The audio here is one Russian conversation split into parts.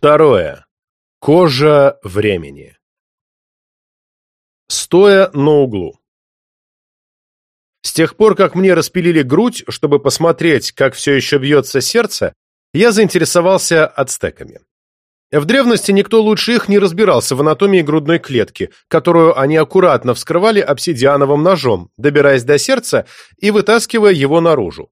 Второе. Кожа времени. Стоя на углу. С тех пор, как мне распилили грудь, чтобы посмотреть, как все еще бьется сердце, я заинтересовался ацтеками. В древности никто лучше их не разбирался в анатомии грудной клетки, которую они аккуратно вскрывали обсидиановым ножом, добираясь до сердца и вытаскивая его наружу.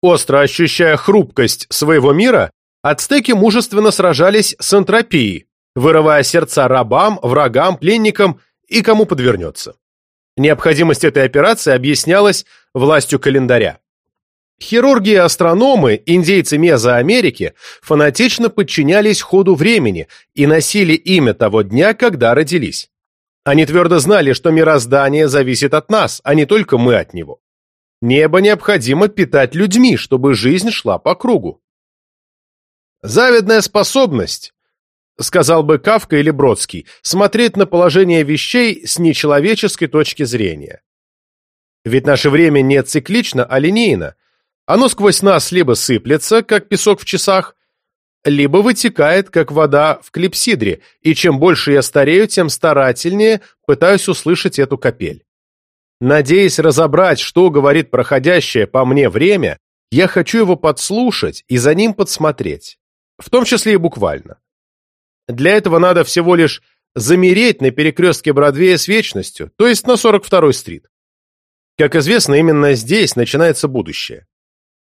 Остро ощущая хрупкость своего мира, ацтеки мужественно сражались с энтропией, вырывая сердца рабам, врагам, пленникам и кому подвернется. Необходимость этой операции объяснялась властью календаря. Хирурги и астрономы, индейцы Мезоамерики, фанатично подчинялись ходу времени и носили имя того дня, когда родились. Они твердо знали, что мироздание зависит от нас, а не только мы от него. Небо необходимо питать людьми, чтобы жизнь шла по кругу. Завидная способность, сказал бы Кавка или Бродский, смотреть на положение вещей с нечеловеческой точки зрения. Ведь наше время не циклично, а линейно, оно сквозь нас либо сыплется, как песок в часах, либо вытекает, как вода в клипсидре, и чем больше я старею, тем старательнее пытаюсь услышать эту капель. Надеясь разобрать, что говорит проходящее по мне время, я хочу его подслушать и за ним подсмотреть, в том числе и буквально. Для этого надо всего лишь замереть на перекрестке Бродвея с вечностью, то есть на 42-й стрит. Как известно, именно здесь начинается будущее.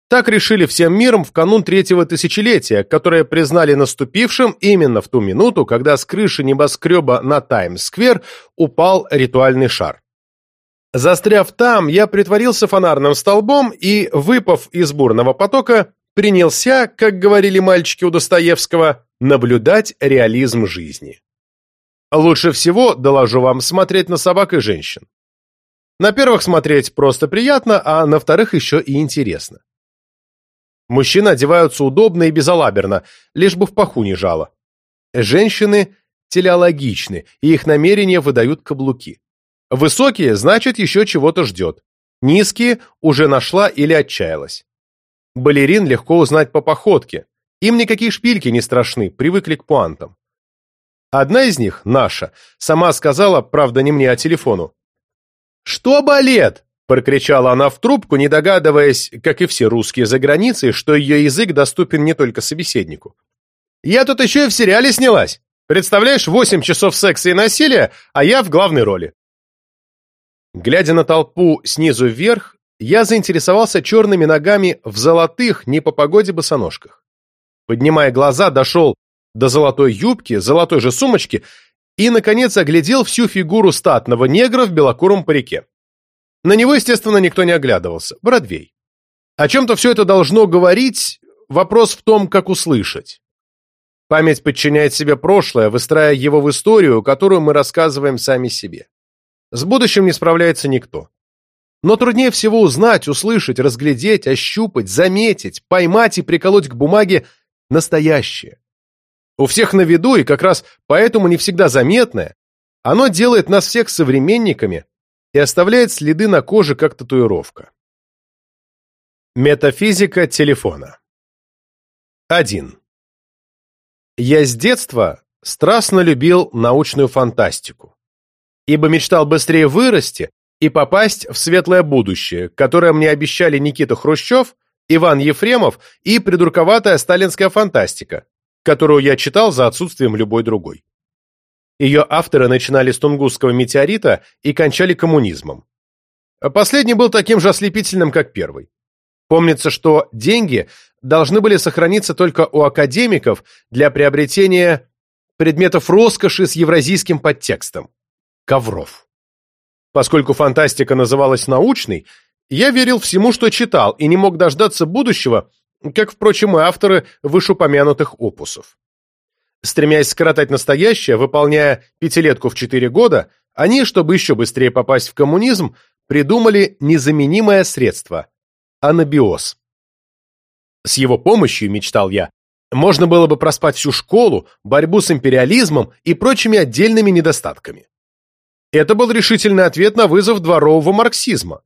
Так решили всем миром в канун третьего тысячелетия, которое признали наступившим именно в ту минуту, когда с крыши небоскреба на Таймс-сквер упал ритуальный шар. Застряв там, я притворился фонарным столбом и, выпав из бурного потока, принялся, как говорили мальчики у Достоевского, наблюдать реализм жизни. Лучше всего, доложу вам, смотреть на собак и женщин. На первых смотреть просто приятно, а на вторых еще и интересно. Мужчины одеваются удобно и безалаберно, лишь бы в паху не жало. Женщины телеологичны, и их намерения выдают каблуки. Высокие, значит, еще чего-то ждет. Низкие уже нашла или отчаялась. Балерин легко узнать по походке. Им никакие шпильки не страшны, привыкли к пуантам. Одна из них, наша, сама сказала, правда не мне, а телефону. «Что балет?» Прокричала она в трубку, не догадываясь, как и все русские за границей, что ее язык доступен не только собеседнику. «Я тут еще и в сериале снялась. Представляешь, восемь часов секса и насилия, а я в главной роли». Глядя на толпу снизу вверх, я заинтересовался черными ногами в золотых, не по погоде босоножках. Поднимая глаза, дошел до золотой юбки, золотой же сумочки и, наконец, оглядел всю фигуру статного негра в белокуром парике. На него, естественно, никто не оглядывался. Бродвей. О чем-то все это должно говорить, вопрос в том, как услышать. Память подчиняет себе прошлое, выстраивая его в историю, которую мы рассказываем сами себе. С будущим не справляется никто. Но труднее всего узнать, услышать, разглядеть, ощупать, заметить, поймать и приколоть к бумаге настоящее. У всех на виду, и как раз поэтому не всегда заметное, оно делает нас всех современниками, и оставляет следы на коже как татуировка. Метафизика телефона 1. Я с детства страстно любил научную фантастику, ибо мечтал быстрее вырасти и попасть в светлое будущее, которое мне обещали Никита Хрущев, Иван Ефремов и придурковатая сталинская фантастика, которую я читал за отсутствием любой другой. Ее авторы начинали с Тунгусского метеорита и кончали коммунизмом. Последний был таким же ослепительным, как первый. Помнится, что деньги должны были сохраниться только у академиков для приобретения предметов роскоши с евразийским подтекстом – ковров. Поскольку фантастика называлась научной, я верил всему, что читал, и не мог дождаться будущего, как, впрочем, и авторы вышеупомянутых опусов. Стремясь скоротать настоящее, выполняя пятилетку в четыре года, они, чтобы еще быстрее попасть в коммунизм, придумали незаменимое средство – анабиоз. С его помощью, мечтал я, можно было бы проспать всю школу, борьбу с империализмом и прочими отдельными недостатками. Это был решительный ответ на вызов дворового марксизма.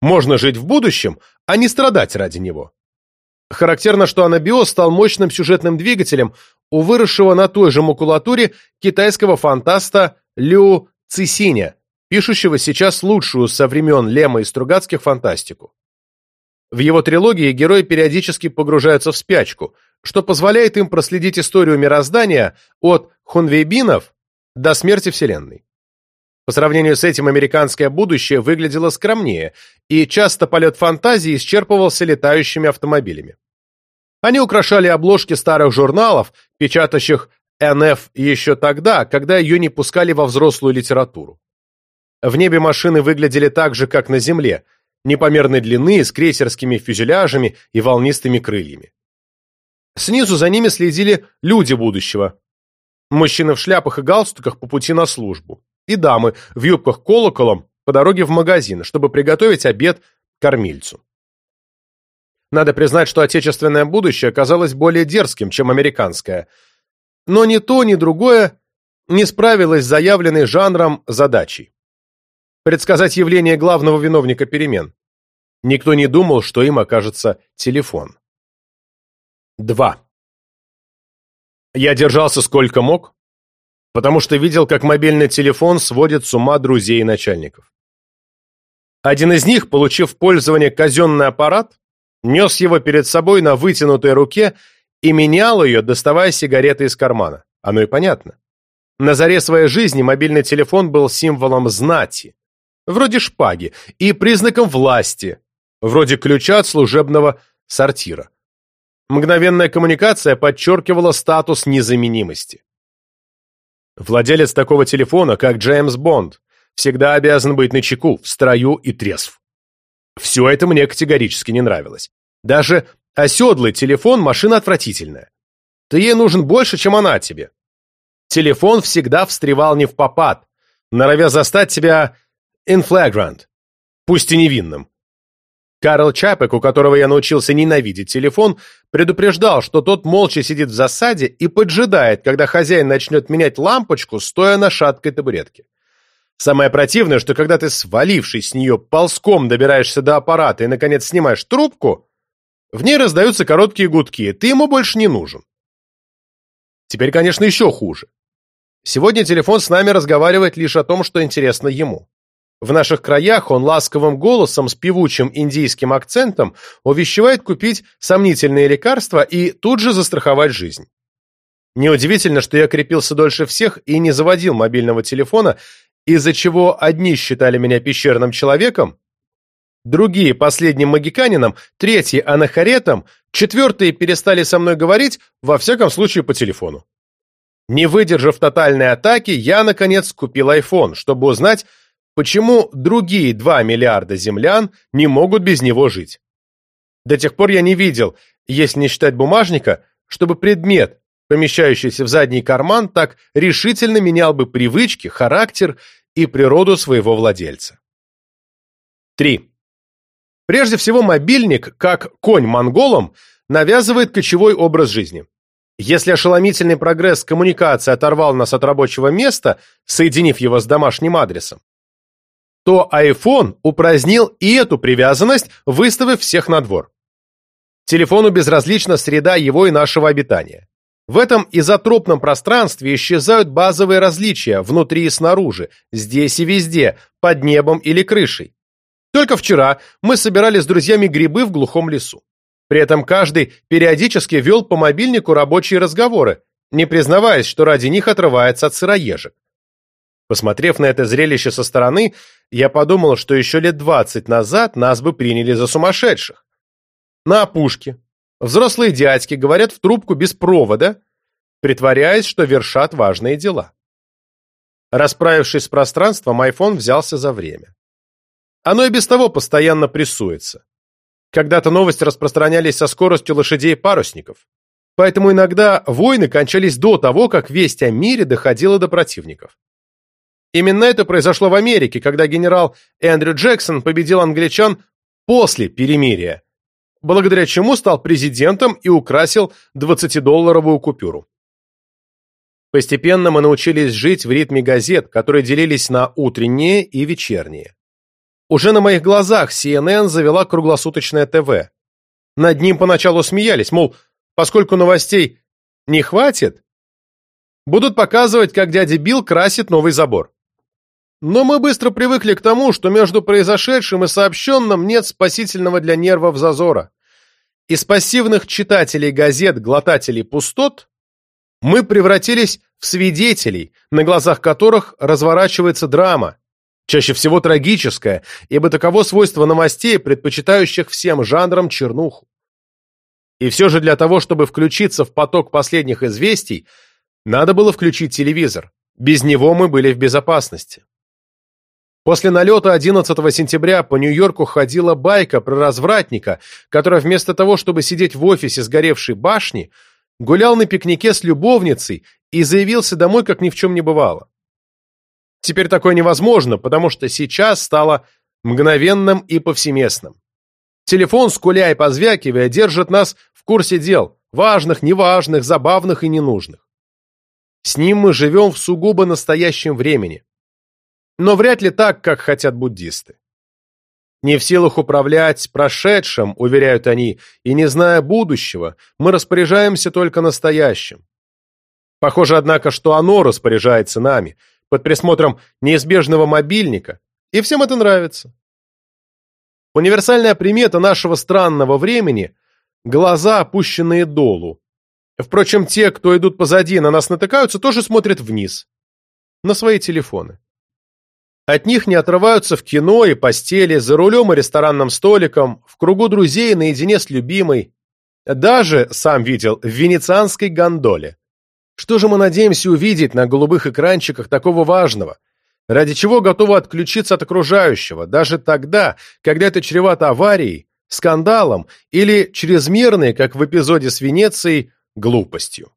Можно жить в будущем, а не страдать ради него. Характерно, что анабиоз стал мощным сюжетным двигателем у выросшего на той же макулатуре китайского фантаста Лю Цисиня, пишущего сейчас лучшую со времен Лема и Стругацких фантастику. В его трилогии герои периодически погружаются в спячку, что позволяет им проследить историю мироздания от хунвейбинов до смерти Вселенной. По сравнению с этим американское будущее выглядело скромнее, и часто полет фантазии исчерпывался летающими автомобилями. Они украшали обложки старых журналов, печатающих НФ еще тогда, когда ее не пускали во взрослую литературу. В небе машины выглядели так же, как на Земле, непомерной длины, с крейсерскими фюзеляжами и волнистыми крыльями. Снизу за ними следили люди будущего. Мужчины в шляпах и галстуках по пути на службу. И дамы в юбках колоколом по дороге в магазин, чтобы приготовить обед кормильцу. Надо признать, что отечественное будущее оказалось более дерзким, чем американское. Но ни то, ни другое не справилось с заявленной жанром задачей. Предсказать явление главного виновника перемен. Никто не думал, что им окажется телефон. 2. Я держался сколько мог, потому что видел, как мобильный телефон сводит с ума друзей и начальников. Один из них, получив в пользование казенный аппарат, нес его перед собой на вытянутой руке и менял ее, доставая сигареты из кармана. Оно и понятно. На заре своей жизни мобильный телефон был символом знати, вроде шпаги, и признаком власти, вроде ключа от служебного сортира. Мгновенная коммуникация подчеркивала статус незаменимости. Владелец такого телефона, как Джеймс Бонд, всегда обязан быть начеку, в строю и трезв. Все это мне категорически не нравилось. Даже оседлый телефон – машина отвратительная. Ты ей нужен больше, чем она тебе. Телефон всегда встревал не в попад, норовя застать тебя in flagrant, пусть и невинным. Карл Чапек, у которого я научился ненавидеть телефон, предупреждал, что тот молча сидит в засаде и поджидает, когда хозяин начнет менять лампочку, стоя на шаткой табуретке. Самое противное, что когда ты, свалившись с нее, ползком добираешься до аппарата и, наконец, снимаешь трубку, в ней раздаются короткие гудки, ты ему больше не нужен. Теперь, конечно, еще хуже. Сегодня телефон с нами разговаривает лишь о том, что интересно ему. В наших краях он ласковым голосом с певучим индийским акцентом увещевает купить сомнительные лекарства и тут же застраховать жизнь. Неудивительно, что я крепился дольше всех и не заводил мобильного телефона, из-за чего одни считали меня пещерным человеком, другие – последним магиканином, третьи – анахаретом, четвертые перестали со мной говорить, во всяком случае по телефону. Не выдержав тотальной атаки, я, наконец, купил iPhone, чтобы узнать, почему другие 2 миллиарда землян не могут без него жить. До тех пор я не видел, если не считать бумажника, чтобы предмет, помещающийся в задний карман, так решительно менял бы привычки, характер и природу своего владельца. 3. Прежде всего, мобильник, как конь монголам, навязывает кочевой образ жизни. Если ошеломительный прогресс коммуникации оторвал нас от рабочего места, соединив его с домашним адресом, то iPhone упразднил и эту привязанность, выставив всех на двор. Телефону безразлична среда его и нашего обитания. В этом изотропном пространстве исчезают базовые различия внутри и снаружи, здесь и везде, под небом или крышей. Только вчера мы собирали с друзьями грибы в глухом лесу. При этом каждый периодически вел по мобильнику рабочие разговоры, не признаваясь, что ради них отрывается от сыроежек. Посмотрев на это зрелище со стороны, я подумал, что еще лет двадцать назад нас бы приняли за сумасшедших. На опушке. Взрослые дядьки говорят в трубку без провода, притворяясь, что вершат важные дела. Расправившись с пространством, айфон взялся за время. Оно и без того постоянно прессуется. Когда-то новости распространялись со скоростью лошадей-парусников. Поэтому иногда войны кончались до того, как весть о мире доходила до противников. Именно это произошло в Америке, когда генерал Эндрю Джексон победил англичан после перемирия, благодаря чему стал президентом и украсил 20-долларовую купюру. Постепенно мы научились жить в ритме газет, которые делились на утренние и вечерние. Уже на моих глазах CNN завела круглосуточное ТВ. Над ним поначалу смеялись, мол, поскольку новостей не хватит, будут показывать, как дядя Билл красит новый забор. Но мы быстро привыкли к тому, что между произошедшим и сообщенным нет спасительного для нервов зазора. Из пассивных читателей газет, глотателей пустот, мы превратились в свидетелей, на глазах которых разворачивается драма, чаще всего трагическая, ибо таково свойство новостей, предпочитающих всем жанрам чернуху. И все же для того, чтобы включиться в поток последних известий, надо было включить телевизор. Без него мы были в безопасности. После налета 11 сентября по Нью-Йорку ходила байка про развратника, который вместо того, чтобы сидеть в офисе сгоревшей башни, гулял на пикнике с любовницей и заявился домой, как ни в чем не бывало. Теперь такое невозможно, потому что сейчас стало мгновенным и повсеместным. Телефон, скуля и позвякивая, держит нас в курсе дел, важных, неважных, забавных и ненужных. С ним мы живем в сугубо настоящем времени но вряд ли так, как хотят буддисты. Не в силах управлять прошедшим, уверяют они, и не зная будущего, мы распоряжаемся только настоящим. Похоже, однако, что оно распоряжается нами, под присмотром неизбежного мобильника, и всем это нравится. Универсальная примета нашего странного времени – глаза, опущенные долу. Впрочем, те, кто идут позади, на нас натыкаются, тоже смотрят вниз, на свои телефоны. От них не отрываются в кино и постели, за рулем и ресторанным столиком, в кругу друзей наедине с любимой. Даже, сам видел, в венецианской гондоле. Что же мы надеемся увидеть на голубых экранчиках такого важного? Ради чего готовы отключиться от окружающего, даже тогда, когда это чревато аварией, скандалом или чрезмерной, как в эпизоде с Венецией, глупостью.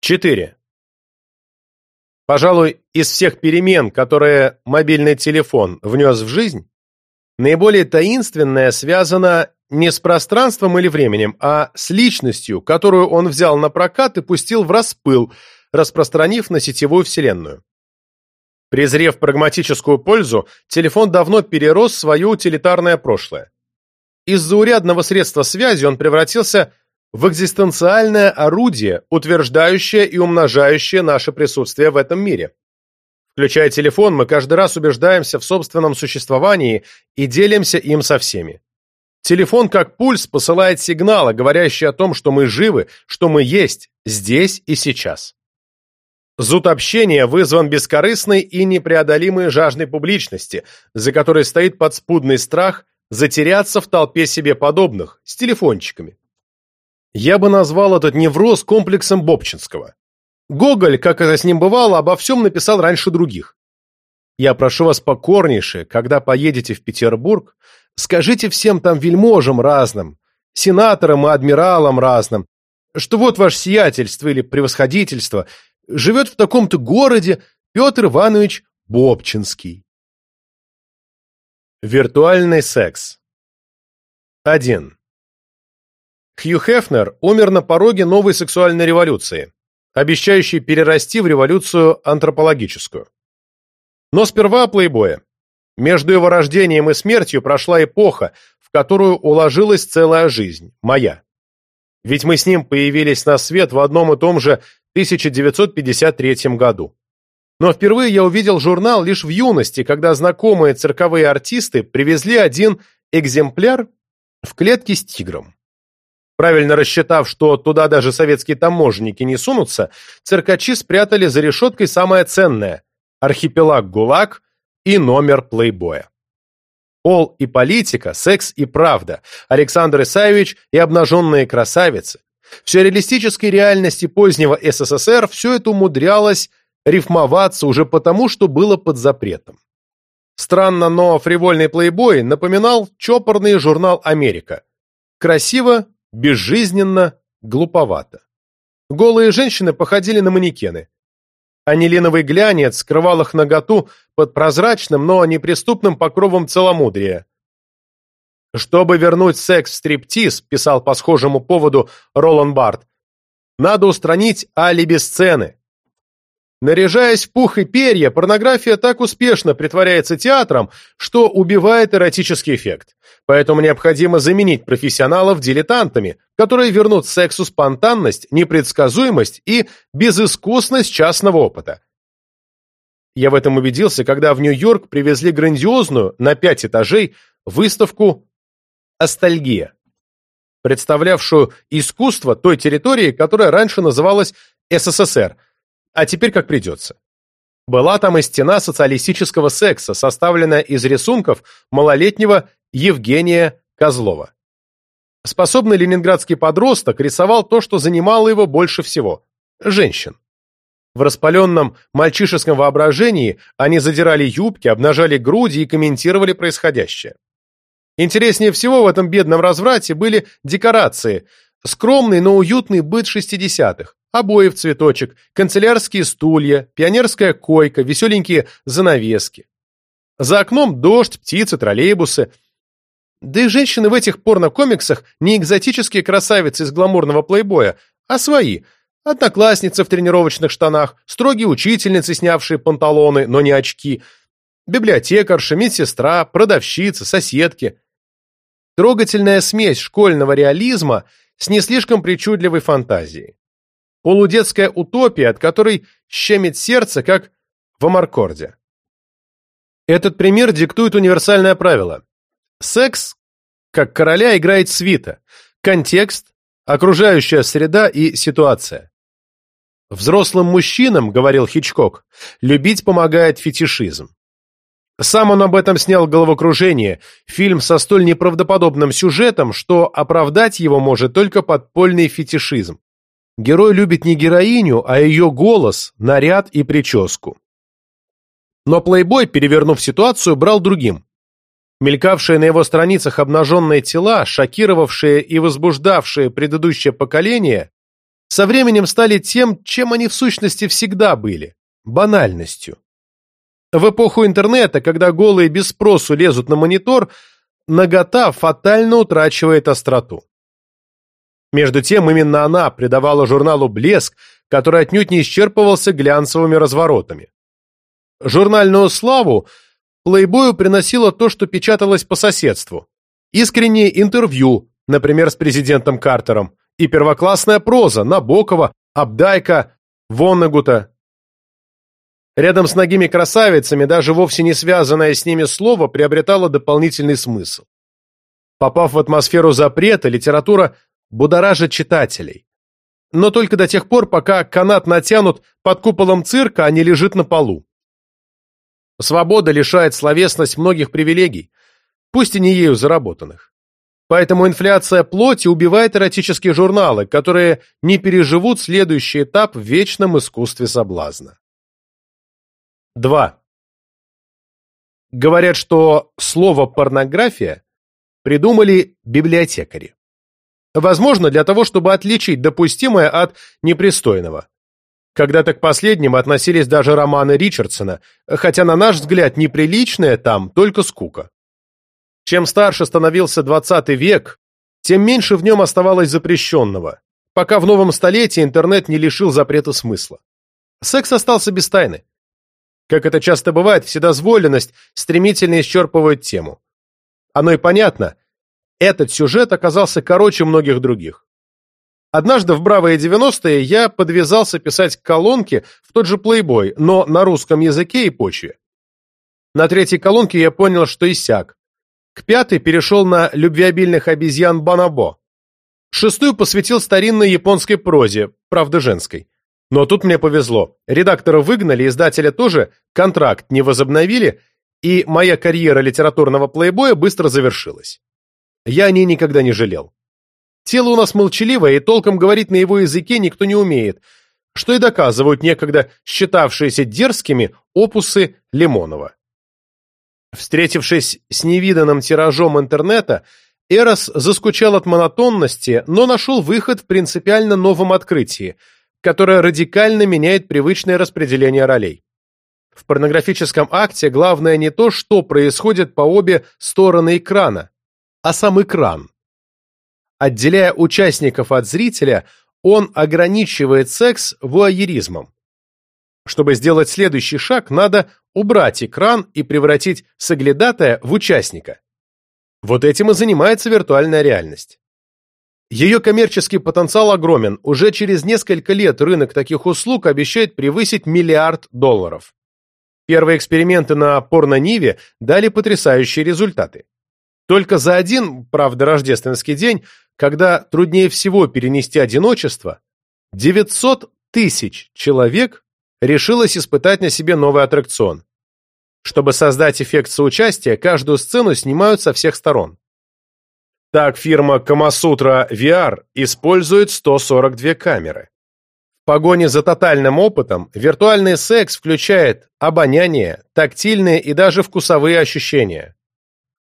4. Пожалуй, из всех перемен, которые мобильный телефон внес в жизнь, наиболее таинственная связана не с пространством или временем, а с личностью, которую он взял на прокат и пустил в распыл, распространив на сетевую вселенную. Презрев прагматическую пользу, телефон давно перерос свое утилитарное прошлое. Из заурядного средства связи он превратился в экзистенциальное орудие, утверждающее и умножающее наше присутствие в этом мире. Включая телефон, мы каждый раз убеждаемся в собственном существовании и делимся им со всеми. Телефон, как пульс, посылает сигналы, говорящие о том, что мы живы, что мы есть, здесь и сейчас. Зуд общения вызван бескорыстной и непреодолимой жаждой публичности, за которой стоит подспудный страх затеряться в толпе себе подобных, с телефончиками. Я бы назвал этот невроз комплексом Бобчинского. Гоголь, как это с ним бывало, обо всем написал раньше других. Я прошу вас покорнейше, когда поедете в Петербург, скажите всем там вельможам разным, сенаторам и адмиралам разным, что вот ваше сиятельство или превосходительство живет в таком-то городе Петр Иванович Бобчинский. Виртуальный секс 1. Хью Хефнер умер на пороге новой сексуальной революции, обещающей перерасти в революцию антропологическую. Но сперва о плейбое. Между его рождением и смертью прошла эпоха, в которую уложилась целая жизнь, моя. Ведь мы с ним появились на свет в одном и том же 1953 году. Но впервые я увидел журнал лишь в юности, когда знакомые цирковые артисты привезли один экземпляр в клетке с тигром. Правильно рассчитав, что туда даже советские таможенники не сунутся, циркачи спрятали за решеткой самое ценное – архипелаг ГУЛАГ и номер плейбоя. Пол и политика, секс и правда, Александр Исаевич и обнаженные красавицы. В сюрреалистической реальности позднего СССР все это умудрялось рифмоваться уже потому, что было под запретом. Странно, но фривольный плейбой напоминал чопорный журнал «Америка». Красиво, безжизненно, глуповато. Голые женщины походили на манекены. Анилиновый глянец скрывал их наготу под прозрачным, но неприступным покровом целомудрия. «Чтобы вернуть секс в стриптиз», писал по схожему поводу Ролан Барт, «надо устранить алиби сцены». Наряжаясь в пух и перья, порнография так успешно притворяется театром, что убивает эротический эффект. Поэтому необходимо заменить профессионалов дилетантами, которые вернут сексу спонтанность, непредсказуемость и безыскусность частного опыта. Я в этом убедился, когда в Нью-Йорк привезли грандиозную, на пять этажей, выставку «Астальгия», представлявшую искусство той территории, которая раньше называлась СССР – а теперь как придется. Была там и стена социалистического секса, составленная из рисунков малолетнего Евгения Козлова. Способный ленинградский подросток рисовал то, что занимало его больше всего – женщин. В распаленном мальчишеском воображении они задирали юбки, обнажали груди и комментировали происходящее. Интереснее всего в этом бедном разврате были декорации, скромный, но уютный быт шестидесятых, Обои в цветочек, канцелярские стулья, пионерская койка, веселенькие занавески. За окном дождь, птицы, троллейбусы. Да и женщины в этих порно-комиксах не экзотические красавицы из гламурного плейбоя, а свои. Одноклассницы в тренировочных штанах, строгие учительницы, снявшие панталоны, но не очки, библиотекарша, медсестра, продавщица, соседки. Трогательная смесь школьного реализма с не слишком причудливой фантазией. Полудетская утопия, от которой щемит сердце, как в Амаркорде. Этот пример диктует универсальное правило. Секс, как короля, играет свита. Контекст, окружающая среда и ситуация. Взрослым мужчинам, говорил Хичкок, любить помогает фетишизм. Сам он об этом снял головокружение, фильм со столь неправдоподобным сюжетом, что оправдать его может только подпольный фетишизм. Герой любит не героиню, а ее голос, наряд и прическу. Но плейбой, перевернув ситуацию, брал другим. Мелькавшие на его страницах обнаженные тела, шокировавшие и возбуждавшие предыдущее поколение, со временем стали тем, чем они в сущности всегда были – банальностью. В эпоху интернета, когда голые без спросу лезут на монитор, нагота фатально утрачивает остроту. Между тем, именно она придавала журналу блеск, который отнюдь не исчерпывался глянцевыми разворотами. Журнальную славу плейбою приносило то, что печаталось по соседству. Искренние интервью, например, с президентом Картером, и первоклассная проза Набокова, Абдайка, Воннегута. Рядом с ногими красавицами даже вовсе не связанное с ними слово приобретало дополнительный смысл. Попав в атмосферу запрета, литература будоражит читателей. Но только до тех пор, пока канат натянут под куполом цирка, а не лежит на полу. Свобода лишает словесность многих привилегий, пусть и не ею заработанных. Поэтому инфляция плоти убивает эротические журналы, которые не переживут следующий этап в вечном искусстве соблазна. 2. Говорят, что слово «порнография» придумали библиотекари. Возможно, для того, чтобы отличить допустимое от непристойного. Когда-то к последним относились даже романы Ричардсона, хотя, на наш взгляд, неприличное там только скука. Чем старше становился XX век, тем меньше в нем оставалось запрещенного, пока в новом столетии интернет не лишил запрета смысла. Секс остался без тайны. Как это часто бывает, вседозволенность стремительно исчерпывает тему. Оно и понятно, этот сюжет оказался короче многих других. Однажды в бравые 90-е я подвязался писать колонки в тот же Playboy, но на русском языке и почве. На третьей колонке я понял, что иссяк. К пятой перешел на любвеобильных обезьян Банабо. Шестую посвятил старинной японской прозе, правда женской. Но тут мне повезло. Редактора выгнали, издателя тоже, контракт не возобновили, и моя карьера литературного плейбоя быстро завершилась. Я о ней никогда не жалел. Тело у нас молчаливое, и толком говорить на его языке никто не умеет, что и доказывают некогда считавшиеся дерзкими опусы Лимонова. Встретившись с невиданным тиражом интернета, Эрос заскучал от монотонности, но нашел выход в принципиально новом открытии, которое радикально меняет привычное распределение ролей. В порнографическом акте главное не то, что происходит по обе стороны экрана, а сам экран. Отделяя участников от зрителя, он ограничивает секс вуайеризмом. Чтобы сделать следующий шаг, надо убрать экран и превратить соглядатая в участника. Вот этим и занимается виртуальная реальность. Ее коммерческий потенциал огромен. Уже через несколько лет рынок таких услуг обещает превысить миллиард долларов. Первые эксперименты на порно-ниве дали потрясающие результаты. Только за один, правда, рождественский день, когда труднее всего перенести одиночество, 900 тысяч человек решилось испытать на себе новый аттракцион. Чтобы создать эффект соучастия, каждую сцену снимают со всех сторон. Так фирма Камасутра VR использует 142 камеры. В погоне за тотальным опытом виртуальный секс включает обоняние, тактильные и даже вкусовые ощущения.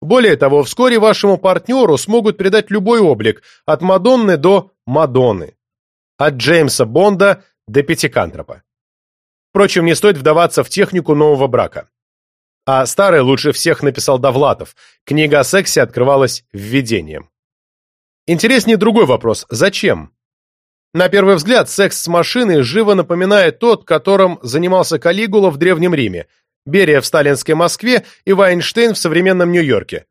Более того, вскоре вашему партнеру смогут придать любой облик, от Мадонны до Мадонны, от Джеймса Бонда до Пятикантропа. Впрочем, не стоит вдаваться в технику нового брака. А старый лучше всех написал Довлатов. Книга о сексе открывалась введением. Интереснее другой вопрос. Зачем? На первый взгляд, секс с машиной живо напоминает тот, которым занимался Калигула в Древнем Риме – Берия в сталинской Москве и Вайнштейн в современном Нью-Йорке.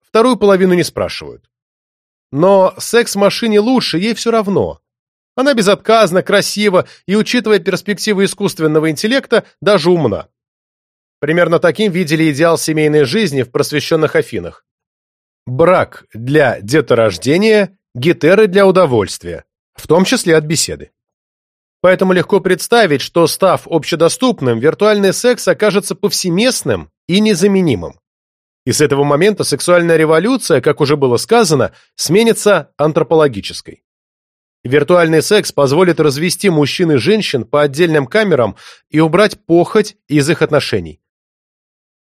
Вторую половину не спрашивают. Но секс-машине лучше, ей все равно. Она безотказна, красива и, учитывая перспективы искусственного интеллекта, даже умна. Примерно таким видели идеал семейной жизни в просвещенных Афинах. Брак для деторождения, гетеры для удовольствия, в том числе от беседы. Поэтому легко представить, что, став общедоступным, виртуальный секс окажется повсеместным и незаменимым. И с этого момента сексуальная революция, как уже было сказано, сменится антропологической. Виртуальный секс позволит развести мужчин и женщин по отдельным камерам и убрать похоть из их отношений.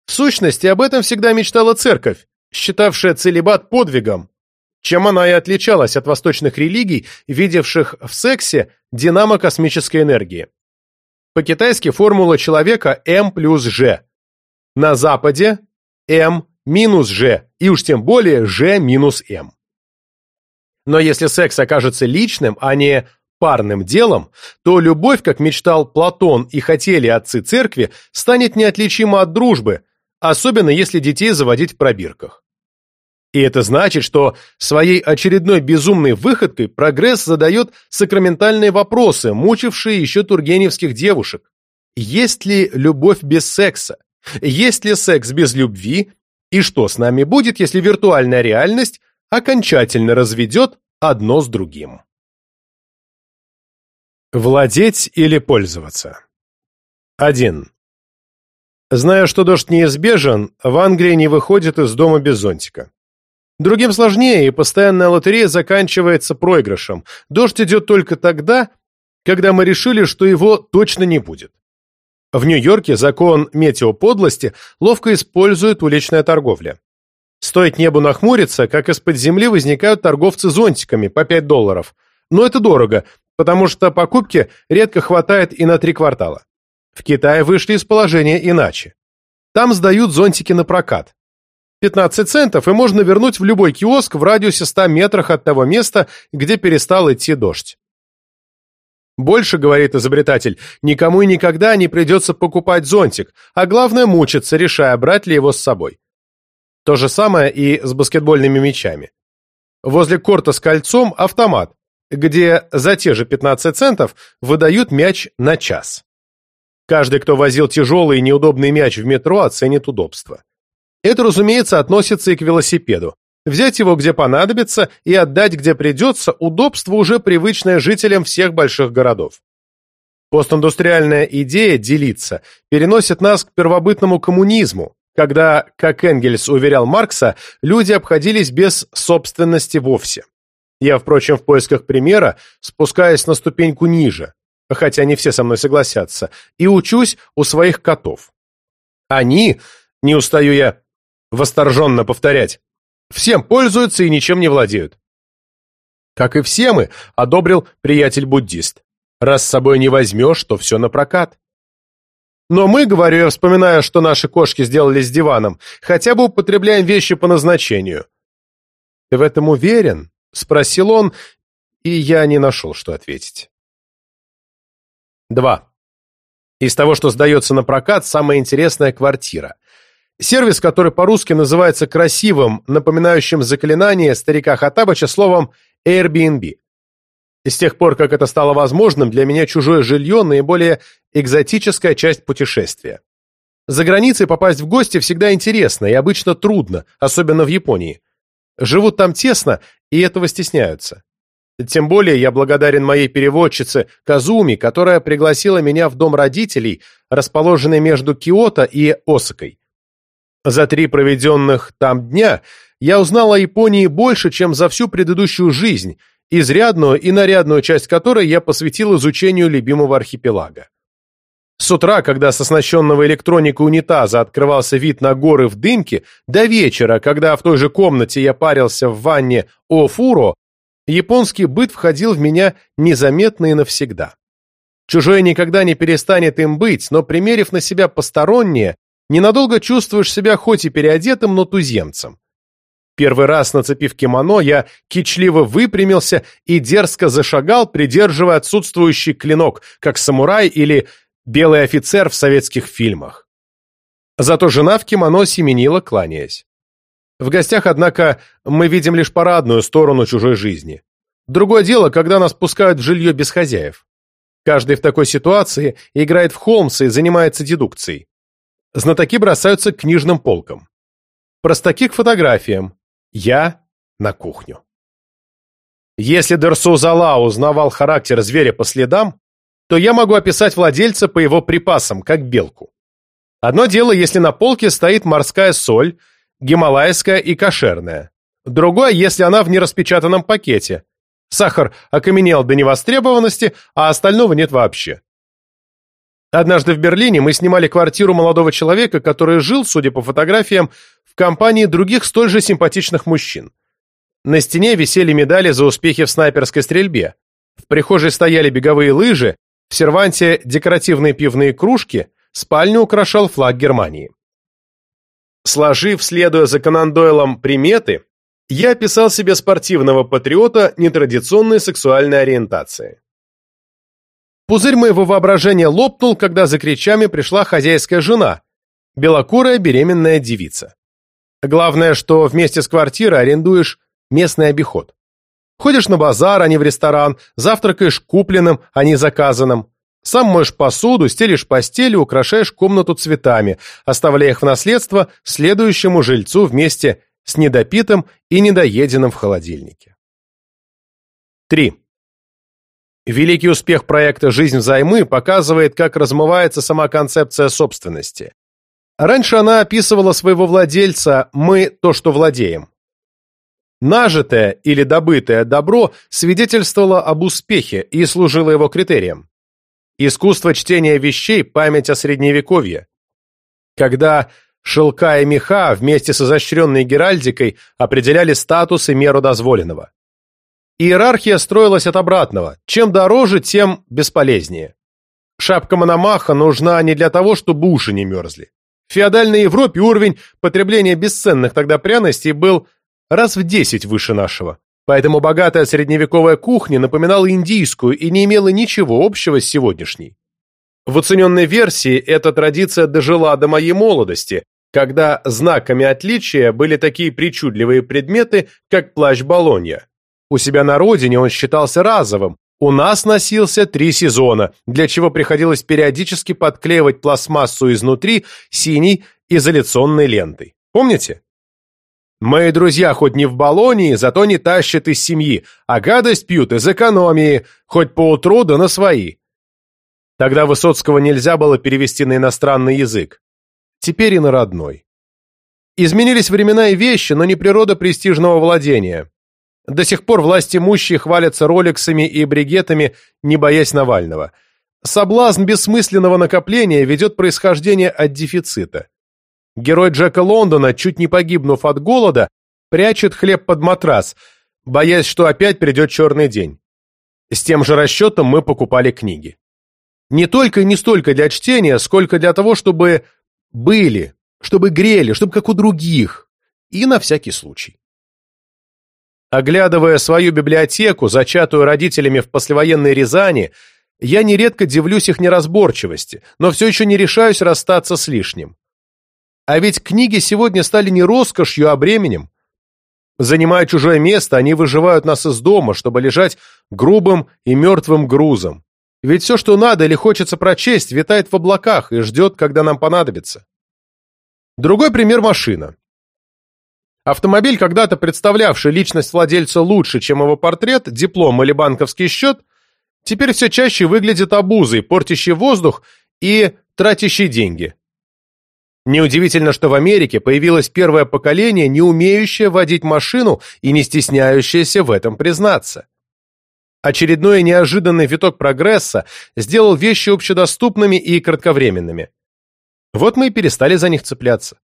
В сущности, об этом всегда мечтала церковь, считавшая целебат подвигом, чем она и отличалась от восточных религий, видевших в сексе динамо космической энергии. По-китайски формула человека М плюс Ж. На Западе М минус Ж, и уж тем более Ж минус М. Но если секс окажется личным, а не парным делом, то любовь, как мечтал Платон и хотели отцы церкви, станет неотличима от дружбы, особенно если детей заводить в пробирках. И это значит, что своей очередной безумной выходкой прогресс задает сакраментальные вопросы, мучившие еще тургеневских девушек. Есть ли любовь без секса? Есть ли секс без любви? И что с нами будет, если виртуальная реальность окончательно разведет одно с другим? Владеть или пользоваться? 1. Зная, что дождь неизбежен, в Англии не выходит из дома без зонтика. Другим сложнее, и постоянная лотерея заканчивается проигрышем. Дождь идет только тогда, когда мы решили, что его точно не будет. В Нью-Йорке закон метеоподлости ловко использует уличная торговля. Стоит небу нахмуриться, как из-под земли возникают торговцы зонтиками по 5 долларов. Но это дорого, потому что покупки редко хватает и на три квартала. В Китае вышли из положения иначе. Там сдают зонтики на прокат. 15 центов, и можно вернуть в любой киоск в радиусе 100 метрах от того места, где перестал идти дождь. Больше, говорит изобретатель, никому и никогда не придется покупать зонтик, а главное мучиться, решая, брать ли его с собой. То же самое и с баскетбольными мячами. Возле корта с кольцом автомат, где за те же 15 центов выдают мяч на час. Каждый, кто возил тяжелый и неудобный мяч в метро, оценит удобство. Это, разумеется, относится и к велосипеду. Взять его где понадобится и отдать где придется – удобство уже привычное жителям всех больших городов. Постиндустриальная идея делиться переносит нас к первобытному коммунизму, когда, как Энгельс уверял Маркса, люди обходились без собственности вовсе. Я, впрочем, в поисках примера спускаюсь на ступеньку ниже, хотя не все со мной согласятся, и учусь у своих котов. Они, не устаю я восторженно повторять. Всем пользуются и ничем не владеют. Как и все мы, одобрил приятель-буддист. Раз с собой не возьмешь, то все напрокат. Но мы, говорю я, вспоминая, что наши кошки сделали с диваном, хотя бы употребляем вещи по назначению. Ты в этом уверен? Спросил он, и я не нашел, что ответить. 2. Из того, что сдается на прокат, самая интересная квартира. Сервис, который по-русски называется красивым, напоминающим заклинание старика Хатабыча словом Airbnb. С тех пор, как это стало возможным, для меня чужое жилье – наиболее экзотическая часть путешествия. За границей попасть в гости всегда интересно и обычно трудно, особенно в Японии. Живут там тесно и этого стесняются. Тем более я благодарен моей переводчице Казуми, которая пригласила меня в дом родителей, расположенный между Киото и Осакой. За три проведенных там дня я узнал о Японии больше, чем за всю предыдущую жизнь, изрядную и нарядную часть которой я посвятил изучению любимого архипелага. С утра, когда с оснащенного электроникой унитаза открывался вид на горы в дымке, до вечера, когда в той же комнате я парился в ванне Офуро, японский быт входил в меня незаметно и навсегда. Чужое никогда не перестанет им быть, но, примерив на себя постороннее, ненадолго чувствуешь себя хоть и переодетым, но туземцем. Первый раз, нацепив кимоно, я кичливо выпрямился и дерзко зашагал, придерживая отсутствующий клинок, как самурай или белый офицер в советских фильмах. Зато жена в кимоно семенила, кланяясь. В гостях, однако, мы видим лишь парадную сторону чужой жизни. Другое дело, когда нас пускают в жилье без хозяев. Каждый в такой ситуации играет в Холмса и занимается дедукцией. Знатоки бросаются к книжным полкам. Простаки к фотографиям. Я на кухню. Если Дерсу Зала узнавал характер зверя по следам, то я могу описать владельца по его припасам, как белку. Одно дело, если на полке стоит морская соль, гималайская и кошерная. Другое, если она в нераспечатанном пакете. Сахар окаменел до невостребованности, а остального нет вообще. Однажды в Берлине мы снимали квартиру молодого человека, который жил, судя по фотографиям, в компании других столь же симпатичных мужчин. На стене висели медали за успехи в снайперской стрельбе. В прихожей стояли беговые лыжи, в серванте декоративные пивные кружки, спальню украшал флаг Германии. Сложив, следуя за Конан Дойлом, приметы, я описал себе спортивного патриота нетрадиционной сексуальной ориентации. Пузырь моего воображения лопнул, когда за кричами пришла хозяйская жена, белокурая беременная девица. Главное, что вместе с квартирой арендуешь местный обиход. Ходишь на базар, а не в ресторан, завтракаешь купленным, а не заказанным. Сам моешь посуду, стелишь постель и украшаешь комнату цветами, оставляя их в наследство следующему жильцу вместе с недопитым и недоеденным в холодильнике. 3. Великий успех проекта «Жизнь взаймы» показывает, как размывается сама концепция собственности. Раньше она описывала своего владельца «мы то, что владеем». Нажитое или добытое добро свидетельствовало об успехе и служило его критерием. Искусство чтения вещей – память о Средневековье. Когда шелка и меха вместе с изощренной геральдикой определяли статус и меру дозволенного. Иерархия строилась от обратного. Чем дороже, тем бесполезнее. Шапка Мономаха нужна не для того, чтобы уши не мерзли. В феодальной Европе уровень потребления бесценных тогда пряностей был раз в десять выше нашего. Поэтому богатая средневековая кухня напоминала индийскую и не имела ничего общего с сегодняшней. В оцененной версии эта традиция дожила до моей молодости, когда знаками отличия были такие причудливые предметы, как плащ Болонья. У себя на родине он считался разовым, у нас носился три сезона, для чего приходилось периодически подклеивать пластмассу изнутри синей изоляционной лентой. Помните? Мои друзья хоть не в Болонии, зато не тащат из семьи, а гадость пьют из экономии, хоть поутру да на свои. Тогда Высоцкого нельзя было перевести на иностранный язык. Теперь и на родной. Изменились времена и вещи, но не природа престижного владения. До сих пор власть имущие хвалятся роликсами и бригетами, не боясь Навального. Соблазн бессмысленного накопления ведет происхождение от дефицита. Герой Джека Лондона, чуть не погибнув от голода, прячет хлеб под матрас, боясь, что опять придет черный день. С тем же расчетом мы покупали книги. Не только и не столько для чтения, сколько для того, чтобы были, чтобы грели, чтобы как у других, и на всякий случай. Оглядывая свою библиотеку, зачатую родителями в послевоенной Рязани, я нередко дивлюсь их неразборчивости, но все еще не решаюсь расстаться с лишним. А ведь книги сегодня стали не роскошью, а бременем. Занимая чужое место, они выживают нас из дома, чтобы лежать грубым и мертвым грузом. Ведь все, что надо или хочется прочесть, витает в облаках и ждет, когда нам понадобится. Другой пример – машина. Автомобиль, когда-то представлявший личность владельца лучше, чем его портрет, диплом или банковский счет, теперь все чаще выглядит обузой, портящий воздух и тратящий деньги. Неудивительно, что в Америке появилось первое поколение, не умеющее водить машину и не стесняющееся в этом признаться. Очередной неожиданный виток прогресса сделал вещи общедоступными и кратковременными. Вот мы и перестали за них цепляться.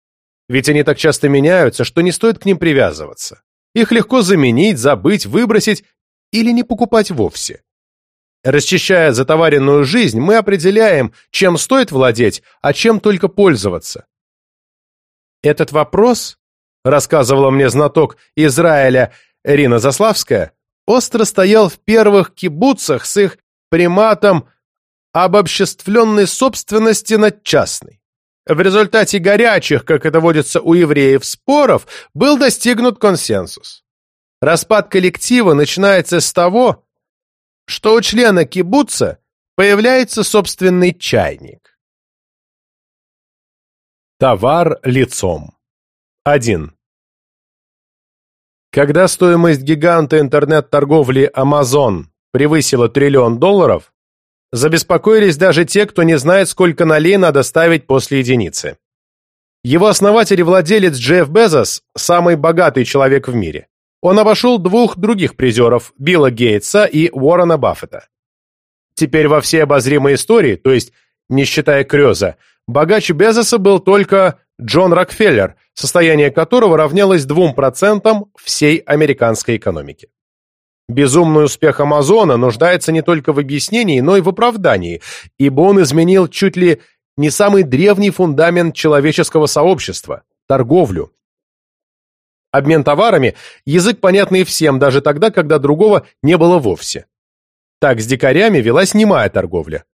Ведь они так часто меняются, что не стоит к ним привязываться. Их легко заменить, забыть, выбросить или не покупать вовсе. Расчищая затоваренную жизнь, мы определяем, чем стоит владеть, а чем только пользоваться. Этот вопрос, рассказывала мне знаток Израиля Рина Заславская, остро стоял в первых кибуцах с их приматом обобществленной собственности над частной. В результате горячих, как это водится у евреев, споров был достигнут консенсус. Распад коллектива начинается с того, что у члена кибуца появляется собственный чайник. Товар лицом. 1. Когда стоимость гиганта интернет-торговли Amazon превысила триллион долларов, Забеспокоились даже те, кто не знает, сколько налей надо ставить после единицы. Его основатель и владелец Джефф Безос – самый богатый человек в мире. Он обошел двух других призеров – Билла Гейтса и Уоррена Баффета. Теперь во всей обозримой истории, то есть не считая Крёза, богаче Безоса был только Джон Рокфеллер, состояние которого равнялось 2% всей американской экономики. Безумный успех Амазона нуждается не только в объяснении, но и в оправдании, ибо он изменил чуть ли не самый древний фундамент человеческого сообщества – торговлю. Обмен товарами – язык, понятный всем, даже тогда, когда другого не было вовсе. Так с дикарями велась немая торговля.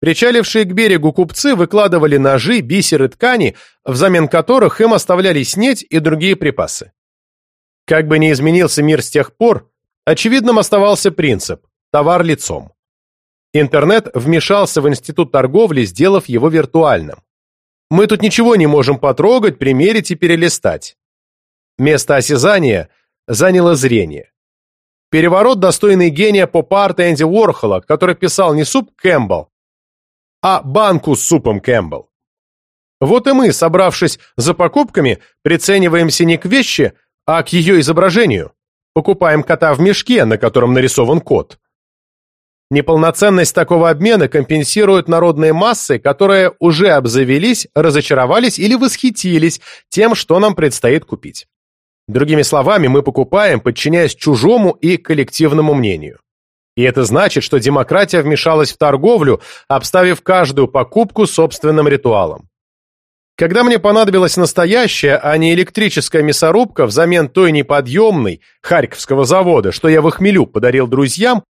Причалившие к берегу купцы выкладывали ножи, бисеры, ткани, взамен которых им оставляли снеть и другие припасы. Как бы ни изменился мир с тех пор, Очевидным оставался принцип «товар лицом». Интернет вмешался в институт торговли, сделав его виртуальным. Мы тут ничего не можем потрогать, примерить и перелистать. Место осязания заняло зрение. Переворот, достойный гения поп-арта Энди Уорхола, который писал не суп Кэмпбелл, а банку с супом Кэмпбелл. Вот и мы, собравшись за покупками, прицениваемся не к вещи, а к ее изображению. Покупаем кота в мешке, на котором нарисован кот. Неполноценность такого обмена компенсирует народные массы, которые уже обзавелись, разочаровались или восхитились тем, что нам предстоит купить. Другими словами, мы покупаем, подчиняясь чужому и коллективному мнению. И это значит, что демократия вмешалась в торговлю, обставив каждую покупку собственным ритуалом. Когда мне понадобилась настоящая, а не электрическая мясорубка взамен той неподъемной Харьковского завода, что я в хмелю подарил друзьям,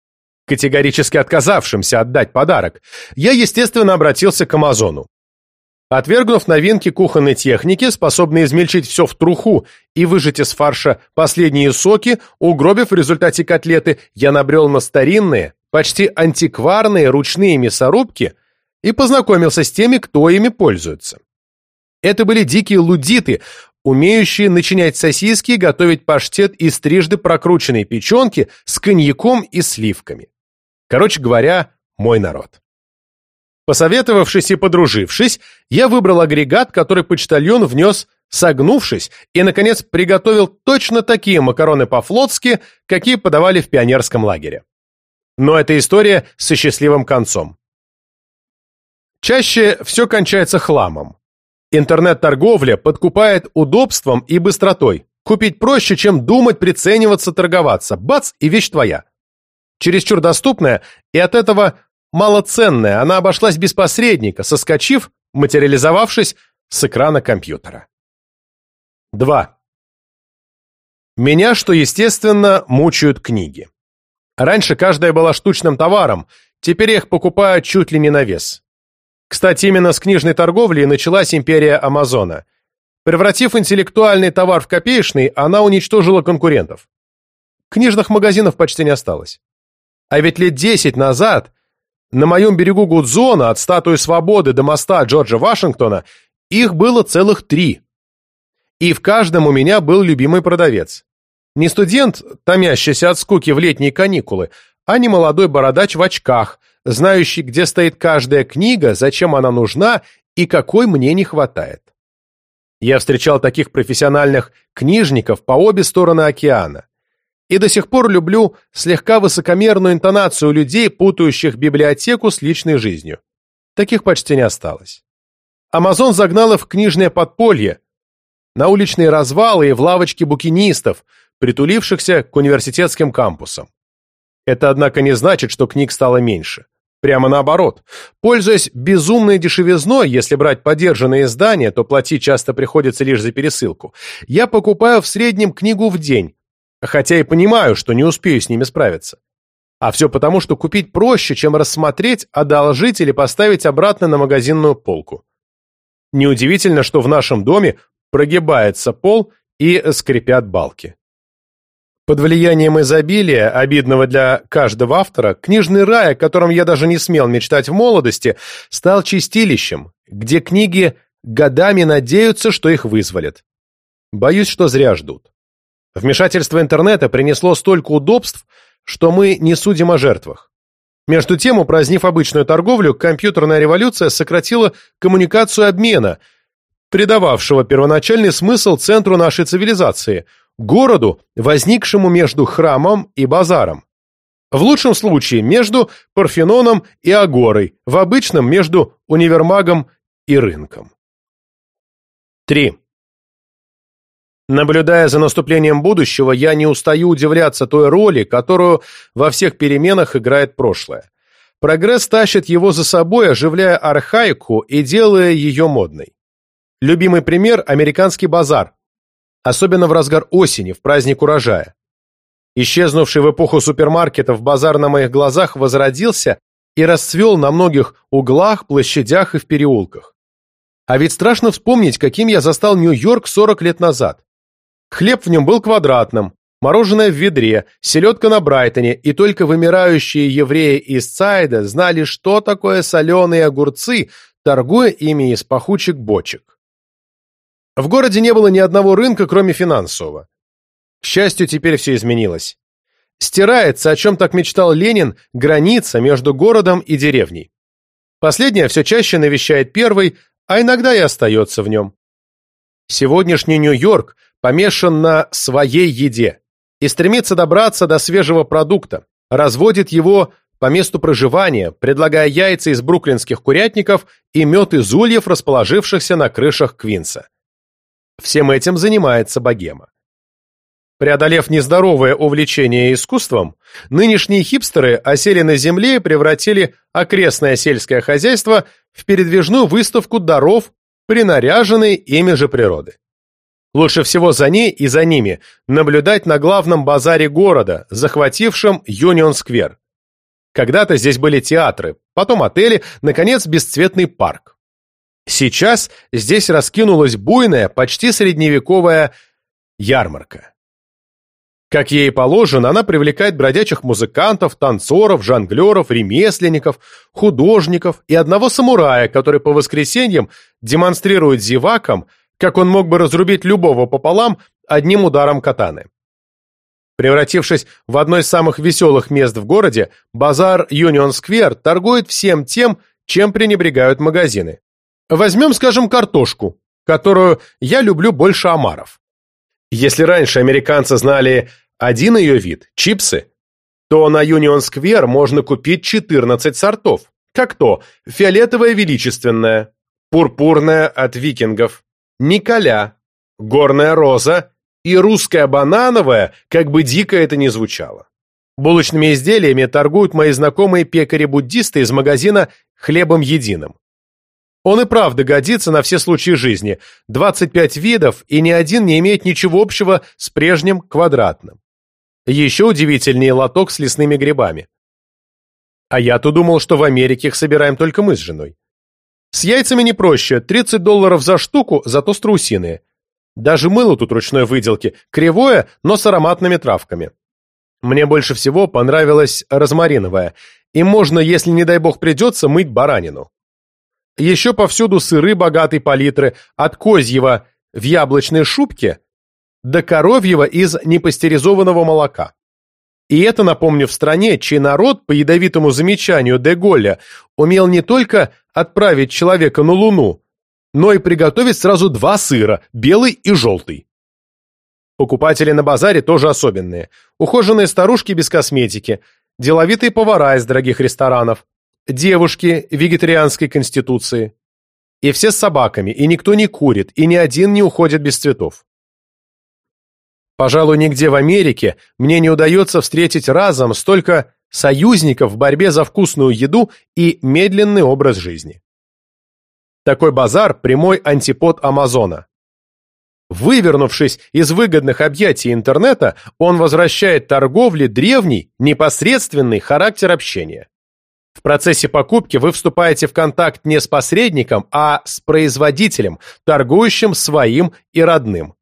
категорически отказавшимся отдать подарок, я, естественно, обратился к Амазону. Отвергнув новинки кухонной техники, способные измельчить все в труху и выжать из фарша последние соки, угробив в результате котлеты, я набрел на старинные, почти антикварные ручные мясорубки и познакомился с теми, кто ими пользуется. Это были дикие лудиты, умеющие начинять сосиски готовить паштет из трижды прокрученной печенки с коньяком и сливками. Короче говоря, мой народ. Посоветовавшись и подружившись, я выбрал агрегат, который почтальон внес согнувшись, и, наконец, приготовил точно такие макароны по-флотски, какие подавали в пионерском лагере. Но эта история со счастливым концом. Чаще все кончается хламом. Интернет-торговля подкупает удобством и быстротой. Купить проще, чем думать, прицениваться, торговаться. Бац, и вещь твоя. Чересчур доступная и от этого малоценная, она обошлась без посредника, соскочив, материализовавшись с экрана компьютера. 2. Меня, что естественно, мучают книги. Раньше каждая была штучным товаром, теперь их покупаю чуть ли не на вес. Кстати, именно с книжной торговли началась империя Амазона. Превратив интеллектуальный товар в копеечный, она уничтожила конкурентов. Книжных магазинов почти не осталось. А ведь лет десять назад на моем берегу Гудзона от статуи Свободы до моста Джорджа Вашингтона их было целых три. И в каждом у меня был любимый продавец. Не студент, томящийся от скуки в летние каникулы, а не молодой бородач в очках, знающий, где стоит каждая книга, зачем она нужна и какой мне не хватает. Я встречал таких профессиональных книжников по обе стороны океана. И до сих пор люблю слегка высокомерную интонацию людей, путающих библиотеку с личной жизнью. Таких почти не осталось. Амазон загнала в книжное подполье, на уличные развалы и в лавочки букинистов, притулившихся к университетским кампусам. Это, однако, не значит, что книг стало меньше. Прямо наоборот. Пользуясь безумной дешевизной, если брать подержанные издания, то платить часто приходится лишь за пересылку, я покупаю в среднем книгу в день, хотя и понимаю, что не успею с ними справиться. А все потому, что купить проще, чем рассмотреть, одолжить или поставить обратно на магазинную полку. Неудивительно, что в нашем доме прогибается пол и скрипят балки. Под влиянием изобилия, обидного для каждого автора, книжный рай, о котором я даже не смел мечтать в молодости, стал чистилищем, где книги годами надеются, что их вызволят. Боюсь, что зря ждут. Вмешательство интернета принесло столько удобств, что мы не судим о жертвах. Между тем, упразднив обычную торговлю, компьютерная революция сократила коммуникацию обмена, придававшего первоначальный смысл центру нашей цивилизации – городу, возникшему между храмом и базаром. В лучшем случае между Парфеноном и Агорой, в обычном между универмагом и рынком. 3. Наблюдая за наступлением будущего, я не устаю удивляться той роли, которую во всех переменах играет прошлое. Прогресс тащит его за собой, оживляя архаику и делая ее модной. Любимый пример – американский базар, особенно в разгар осени, в праздник урожая. Исчезнувший в эпоху супермаркетов базар на моих глазах возродился и расцвел на многих углах, площадях и в переулках. А ведь страшно вспомнить, каким я застал Нью-Йорк 40 лет назад. Хлеб в нем был квадратным, мороженое в ведре, селедка на Брайтоне, и только вымирающие евреи из Цайда знали, что такое соленые огурцы, торгуя ими из пахучих бочек. В городе не было ни одного рынка, кроме финансового. К счастью, теперь все изменилось. Стирается, о чем так мечтал Ленин, граница между городом и деревней. Последняя все чаще навещает первый, а иногда и остается в нем. Сегодняшний Нью-Йорк помешан на своей еде и стремится добраться до свежего продукта, разводит его по месту проживания, предлагая яйца из бруклинских курятников и мед из ульев, расположившихся на крышах Квинса. Всем этим занимается богема. Преодолев нездоровое увлечение искусством, нынешние хипстеры осели на земле и превратили окрестное сельское хозяйство в передвижную выставку даров, принаряженной ими же природы. Лучше всего за ней и за ними наблюдать на главном базаре города, захватившем Юнион-сквер. Когда-то здесь были театры, потом отели, наконец, бесцветный парк. Сейчас здесь раскинулась буйная, почти средневековая ярмарка. Как ей положено, она привлекает бродячих музыкантов, танцоров, жонглеров, ремесленников, художников и одного самурая, который по воскресеньям демонстрирует зевакам, как он мог бы разрубить любого пополам одним ударом катаны. Превратившись в одно из самых веселых мест в городе, базар Юнион Сквер торгует всем тем, чем пренебрегают магазины. Возьмем, скажем, картошку, которую я люблю больше омаров. Если раньше американцы знали один ее вид – чипсы, то на Юнион Сквер можно купить 14 сортов, как то фиолетовая величественная, пурпурная от викингов, Николя, горная роза и русская банановая, как бы дико это ни звучало. Булочными изделиями торгуют мои знакомые пекари-буддисты из магазина «Хлебом единым». Он и правда годится на все случаи жизни. 25 видов, и ни один не имеет ничего общего с прежним квадратным. Еще удивительнее лоток с лесными грибами. А я-то думал, что в Америке их собираем только мы с женой. С яйцами не проще, 30 долларов за штуку, зато страусиные. Даже мыло тут ручной выделки, кривое, но с ароматными травками. Мне больше всего понравилось розмариновое, и можно, если, не дай бог, придется, мыть баранину. Еще повсюду сыры богатой палитры, от козьего в яблочной шубке до коровьего из непастеризованного молока. И это, напомню, в стране, чей народ, по ядовитому замечанию де Голля, умел не только отправить человека на Луну, но и приготовить сразу два сыра, белый и желтый. Покупатели на базаре тоже особенные. Ухоженные старушки без косметики, деловитые повара из дорогих ресторанов, девушки вегетарианской конституции. И все с собаками, и никто не курит, и ни один не уходит без цветов. Пожалуй, нигде в Америке мне не удается встретить разом столько союзников в борьбе за вкусную еду и медленный образ жизни. Такой базар – прямой антипод Амазона. Вывернувшись из выгодных объятий интернета, он возвращает торговле древний, непосредственный характер общения. В процессе покупки вы вступаете в контакт не с посредником, а с производителем, торгующим своим и родным.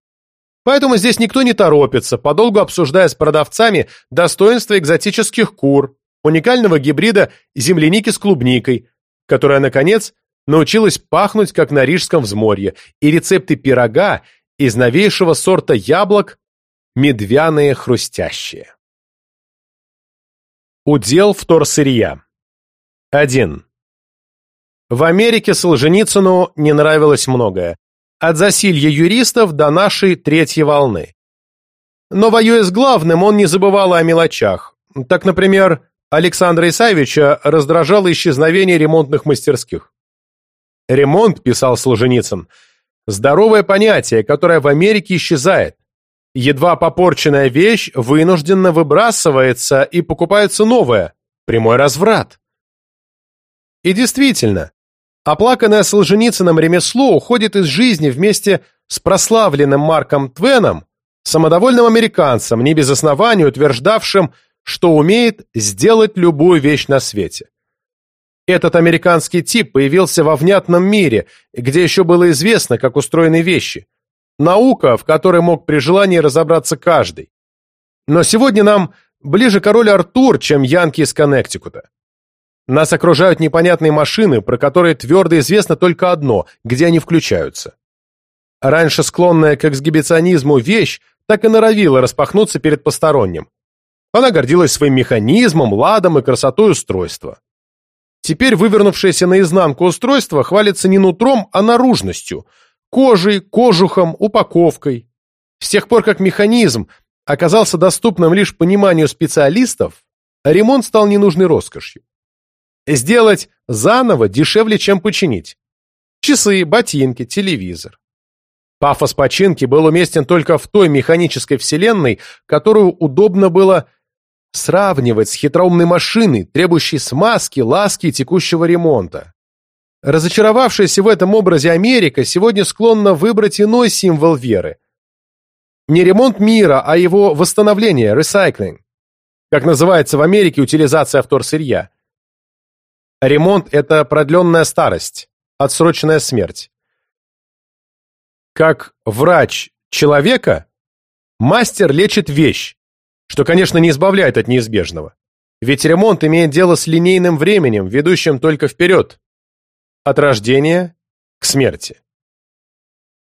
Поэтому здесь никто не торопится, подолгу обсуждая с продавцами достоинства экзотических кур, уникального гибрида земляники с клубникой, которая, наконец, научилась пахнуть, как на рижском взморье, и рецепты пирога из новейшего сорта яблок медвяные хрустящие. Удел вторсырья. 1. В Америке Солженицыну не нравилось многое от засилья юристов до нашей третьей волны. Но воюя с главным, он не забывал о мелочах. Так, например, Александра Исаевича раздражало исчезновение ремонтных мастерских. «Ремонт», — писал Солженицын, — «здоровое понятие, которое в Америке исчезает. Едва попорченная вещь вынужденно выбрасывается и покупается новая. Прямой разврат». И действительно, Оплаканное Солженицыным ремесло уходит из жизни вместе с прославленным Марком Твеном, самодовольным американцем, не без основания утверждавшим, что умеет сделать любую вещь на свете. Этот американский тип появился во внятном мире, где еще было известно, как устроены вещи. Наука, в которой мог при желании разобраться каждый. Но сегодня нам ближе король Артур, чем Янки из Коннектикута. Нас окружают непонятные машины, про которые твердо известно только одно, где они включаются. Раньше склонная к эксгибиционизму вещь так и норовила распахнуться перед посторонним. Она гордилась своим механизмом, ладом и красотой устройства. Теперь вывернувшееся наизнанку устройство хвалится не нутром, а наружностью, кожей, кожухом, упаковкой. С тех пор, как механизм оказался доступным лишь пониманию специалистов, ремонт стал ненужной роскошью. Сделать заново дешевле, чем починить. Часы, ботинки, телевизор. Пафос починки был уместен только в той механической вселенной, которую удобно было сравнивать с хитроумной машиной, требующей смазки, ласки и текущего ремонта. Разочаровавшаяся в этом образе Америка сегодня склонна выбрать иной символ веры. Не ремонт мира, а его восстановление, ресайклинг. Как называется в Америке утилизация вторсырья. Ремонт – это продленная старость, отсроченная смерть. Как врач человека, мастер лечит вещь, что, конечно, не избавляет от неизбежного. Ведь ремонт имеет дело с линейным временем, ведущим только вперед, от рождения к смерти.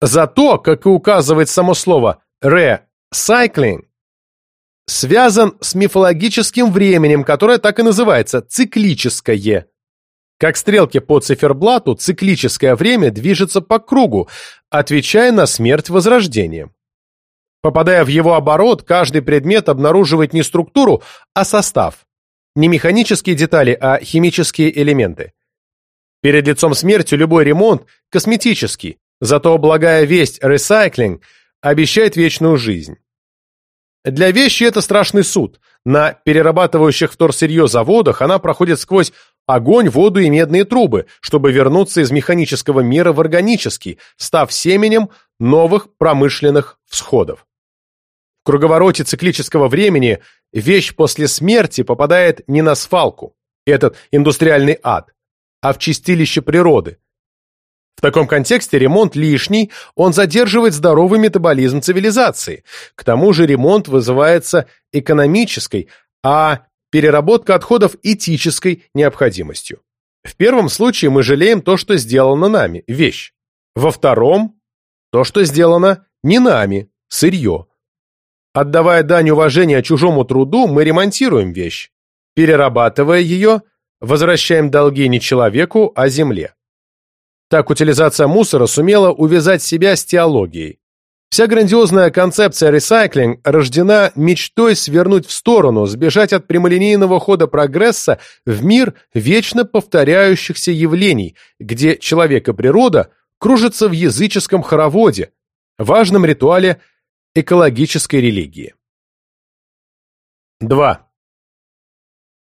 Зато, как и указывает само слово «recycling», связан с мифологическим временем, которое так и называется – циклическое. Как стрелки по циферблату, циклическое время движется по кругу, отвечая на смерть возрождением. Попадая в его оборот, каждый предмет обнаруживает не структуру, а состав. Не механические детали, а химические элементы. Перед лицом смерти любой ремонт косметический, зато благая весть ресайклинг обещает вечную жизнь. Для вещи это страшный суд. На перерабатывающих вторсырье заводах она проходит сквозь огонь, воду и медные трубы, чтобы вернуться из механического мира в органический, став семенем новых промышленных всходов. В круговороте циклического времени вещь после смерти попадает не на свалку, этот индустриальный ад, а в чистилище природы. В таком контексте ремонт лишний, он задерживает здоровый метаболизм цивилизации. К тому же ремонт вызывается экономической, а переработка отходов этической необходимостью. В первом случае мы жалеем то, что сделано нами, вещь. Во втором – то, что сделано не нами, сырье. Отдавая дань уважения чужому труду, мы ремонтируем вещь. Перерабатывая ее, возвращаем долги не человеку, а земле. Так утилизация мусора сумела увязать себя с теологией. Вся грандиозная концепция ресайклинг рождена мечтой свернуть в сторону, сбежать от прямолинейного хода прогресса в мир вечно повторяющихся явлений, где человек и природа кружатся в языческом хороводе, важном ритуале экологической религии. 2.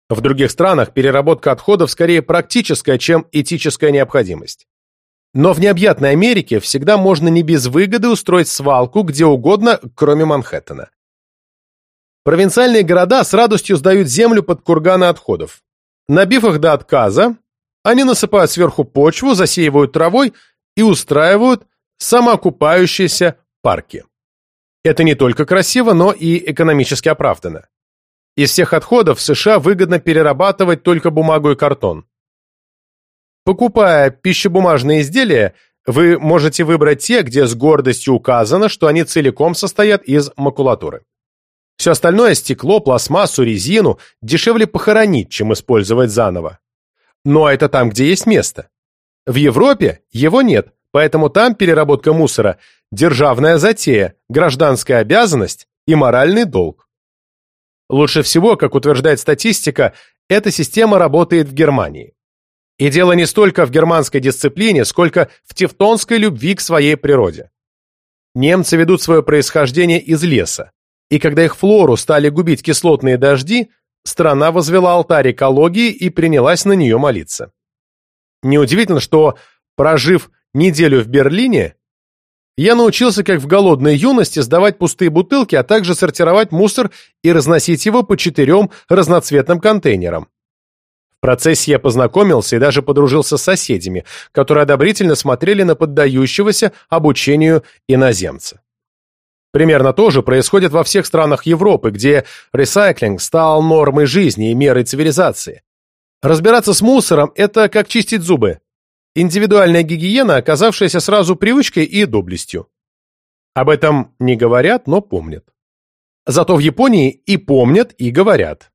В других странах переработка отходов скорее практическая, чем этическая необходимость. Но в необъятной Америке всегда можно не без выгоды устроить свалку где угодно, кроме Манхэттена. Провинциальные города с радостью сдают землю под курганы отходов. Набив их до отказа, они насыпают сверху почву, засеивают травой и устраивают самоокупающиеся парки. Это не только красиво, но и экономически оправдано. Из всех отходов в США выгодно перерабатывать только бумагу и картон. Покупая пищебумажные изделия, вы можете выбрать те, где с гордостью указано, что они целиком состоят из макулатуры. Все остальное – стекло, пластмассу, резину – дешевле похоронить, чем использовать заново. Но это там, где есть место. В Европе его нет, поэтому там переработка мусора – державная затея, гражданская обязанность и моральный долг. Лучше всего, как утверждает статистика, эта система работает в Германии. И дело не столько в германской дисциплине, сколько в тевтонской любви к своей природе. Немцы ведут свое происхождение из леса, и когда их флору стали губить кислотные дожди, страна возвела алтарь экологии и принялась на нее молиться. Неудивительно, что, прожив неделю в Берлине, я научился, как в голодной юности, сдавать пустые бутылки, а также сортировать мусор и разносить его по четырем разноцветным контейнерам. Процессе я познакомился и даже подружился с соседями, которые одобрительно смотрели на поддающегося обучению иноземца. Примерно то же происходит во всех странах Европы, где ресайклинг стал нормой жизни и мерой цивилизации. Разбираться с мусором – это как чистить зубы. Индивидуальная гигиена, оказавшаяся сразу привычкой и доблестью. Об этом не говорят, но помнят. Зато в Японии и помнят, и говорят.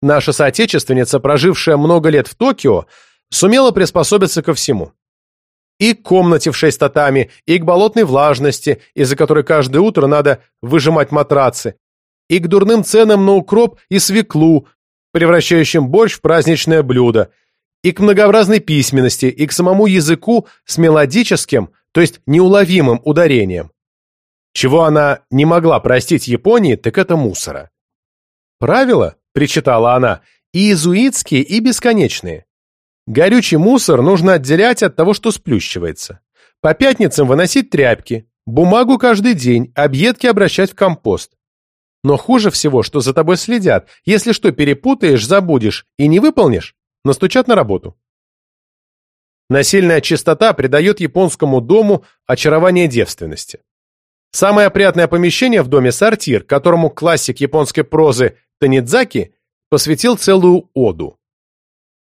Наша соотечественница, прожившая много лет в Токио, сумела приспособиться ко всему. И к комнате в шесть татами, и к болотной влажности, из-за которой каждое утро надо выжимать матрацы, и к дурным ценам на укроп и свеклу, превращающим борщ в праздничное блюдо, и к многообразной письменности, и к самому языку с мелодическим, то есть неуловимым ударением. Чего она не могла простить Японии, так это мусора. Правило, причитала она, и иезуитские, и бесконечные. Горючий мусор нужно отделять от того, что сплющивается. По пятницам выносить тряпки, бумагу каждый день, объедки обращать в компост. Но хуже всего, что за тобой следят. Если что перепутаешь, забудешь и не выполнишь, настучат на работу. Насильная чистота придает японскому дому очарование девственности. Самое опрятное помещение в доме – сортир, которому классик японской прозы Танидзаки посвятил целую оду.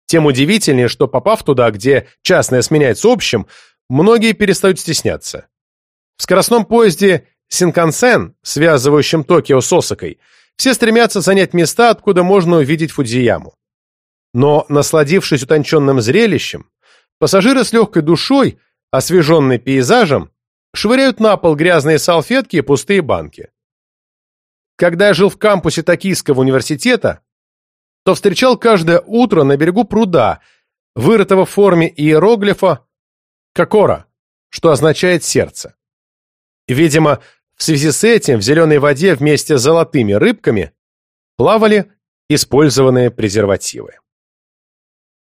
Тем удивительнее, что попав туда, где частное сменяется общим, многие перестают стесняться. В скоростном поезде Синкансен, связывающем Токио с Осакой, все стремятся занять места, откуда можно увидеть Фудзияму. Но, насладившись утонченным зрелищем, пассажиры с легкой душой, освеженные пейзажем, швыряют на пол грязные салфетки и пустые банки. Когда я жил в кампусе Токийского университета, то встречал каждое утро на берегу пруда, вырытого в форме иероглифа «кокора», что означает «сердце». Видимо, в связи с этим в зеленой воде вместе с золотыми рыбками плавали использованные презервативы.